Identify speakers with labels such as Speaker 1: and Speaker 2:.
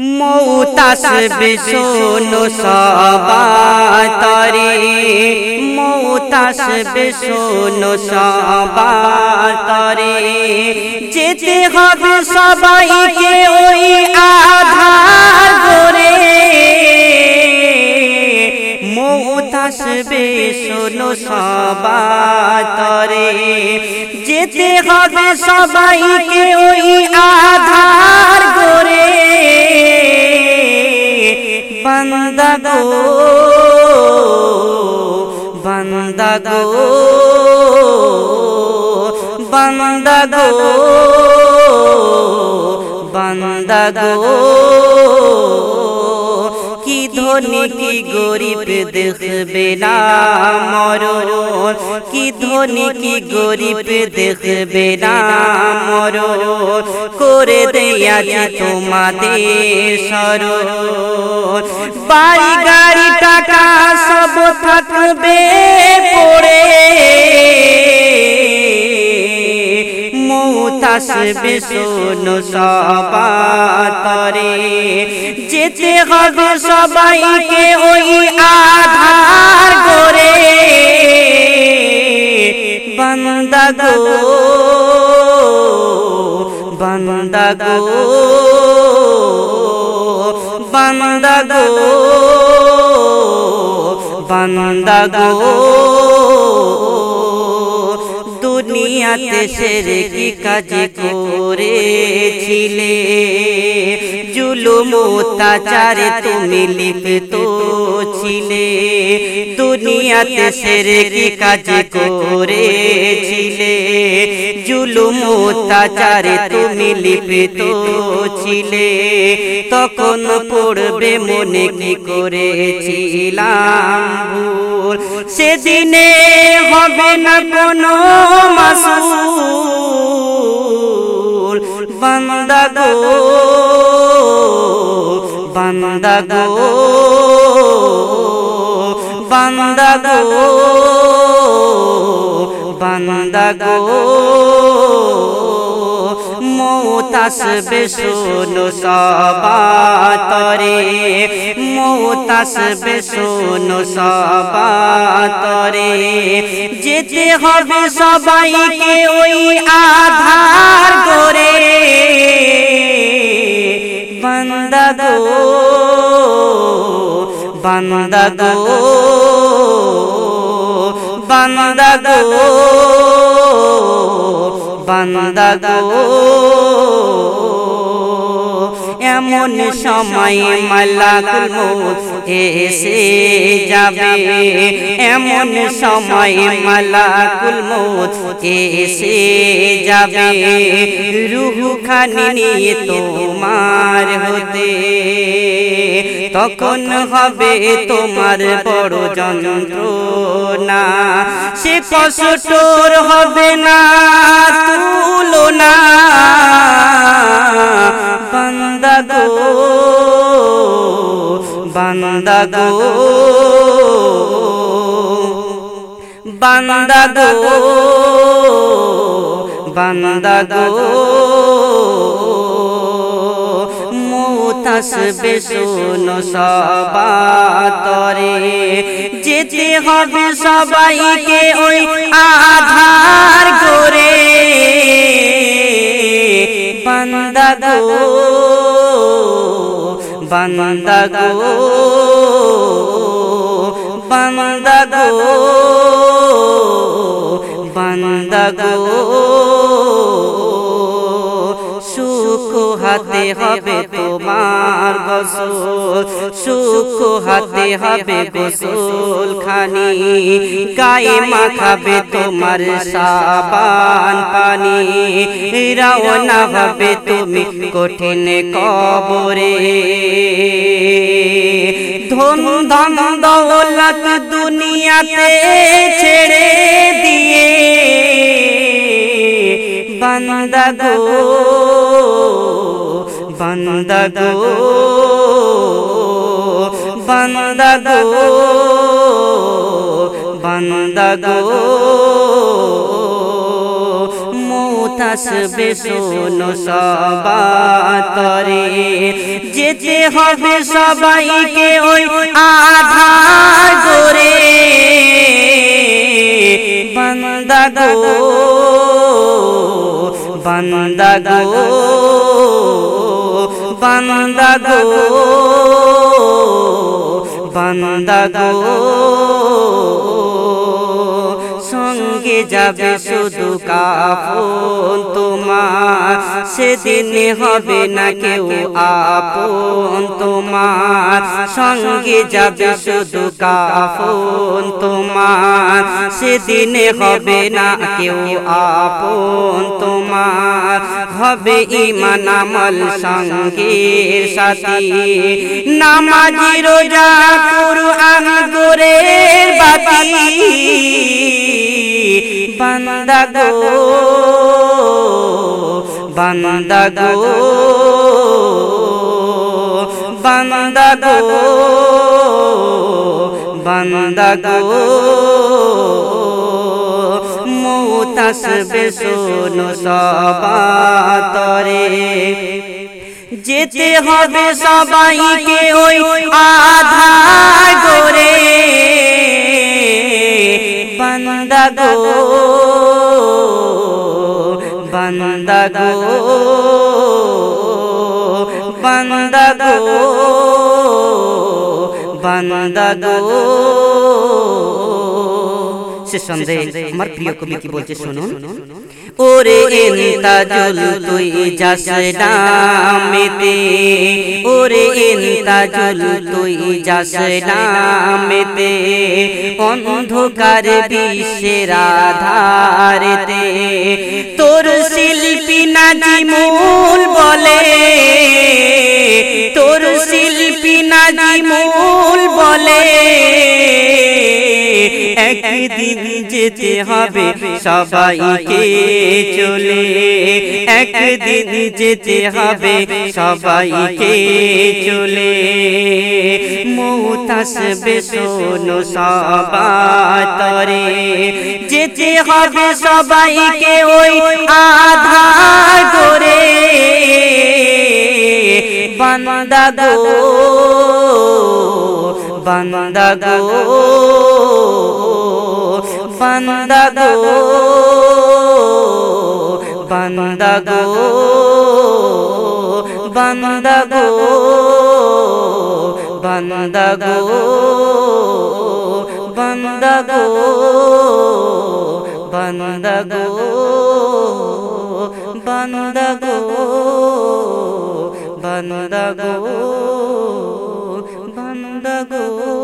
Speaker 1: মৌতাস বিশুনো সবাতরে মৌতাস বিশুনো সবাতরে যেতে হবে সবাইকে ওই আধার করে মৌতাস বিশুনো সবাতরে যেতে হবে সবাইকে ওই আধার করে বন্দা গো বন্দা গো বন্দা গো বন্দা গো কি ধনী কি গরিব দেখবে না মরণ কি ধনী কি গরিব দেখবে না মরণ করে দেয়াছি তোমাদের সরণ বাড়ি গাড়ি টাকা সব থাকবে পড়ে। মৌতাস বেসন সবাতরে যেতে হবে সবাইকে ওই আধার করে। বন্দা গো বন্দা গো। বন্দা গো বান্দা গো। দুনিয়াতে সেরে কি কাজ করেছিলে? জুলুম অত্যাচারে তুমি লিপ্ত ছিলে। দুনিয়াতে সেরে কি কাজ করেছিলে। জুলুম অত্যাচারে তুমি লিপ্ত ছিলে। তখন পড়বে মনে কি করেছিলাম ভুল। সেদিনে হবে না কোনো মাসুল। বন্দা গো বন্দা গো বন্দা গো বন্দা গো মৌতাস বেসন সবাতরে মৌতাস বেসন সবাতরে যেতে হবে সবাইকে ওই আধার করে বন্দা গো বন্দা গো বন্দা গো বন্দা গো। এমন সময় মালাকুল মৌত এসে যাবে। এমন সময় মালাকুল মৌত এসে যাবে। রুহু খানি নিয়ে তোমার হতে। তখন হবে তোমার বড় যন্ত্রণা। সে কষ্টর হবে না, তুলনা। বন্দা গো বন্দা গো। বন্দা গো বন্দা গো। মৌতাস বেসন সবাতরে যেতে হবে সবাইকে ওই আধার করে বন্দা গো বন্দা গো বন্দা গো বন্দা গো সুখ হাতে হবে তোমার গোসল সুখ হাতে হবে গোসল খানি। গায়ে মাখাবে তোমার সাবান পানি। রওনা হবে তুমি কঠিন কবরে। ধন ধন দৌলত দুনিয়াতে ছেড়ে দিয়ে বন্দা গো। বান্দাগো বান্দাগো বান্দাগো মুতাসবে শোনো সবাতরে যেতে হবে সবাইকে ওই আধার করে বান্দাগো বান্দাগো বান্দা গো বান্দা গো। সঙ্গে যাবে শুধু কাপন তোমার, সেদিন হবে না কেউ আপন তোমার। সঙ্গে যাবে শুধু কাপন তোমার, সেদিন হবে না কেউ আপন তোমার। হবে ইমান আমল সঙ্গের সাথী। নামাজি রোজা কুরআন গোরের বাতি। বান্দা গো বান্দা গো বান্দা গো বান্দা গো। আসবে শোনো সবাতরে। যেতে হবে সবাইকে ওই আধার করে বান্দা গো বান্দা গো বান্দা গো বান্দা গো। সে সন্দেহ আমার প্রিয় কবি কি বলছে শুনুন। ওরে এন্তাজুল তুই যাস নামেতে ওরে এন্তাজুল তুই যাস নামেতে অন্ধকার বিশ্বের আধারেতে। তোর শিল্পী নাজিমুল বলে। তোর শিল্পী নাজিমুল বলে। একদিন যেতে হবে সবাইকে চলে একদিন যেতে হবে সবাইকে চলে মৌত আসবে শোনো সবাতরে যেতে হবে সবাইকে ওই আধার করে। বান্দা গো বান্দা গো। বান্দা গো বান্দা গো বান্দা গো বান্দা গো বান্দা গো বান্দা গো বান্দা গো বান্দা গো বান্দা গো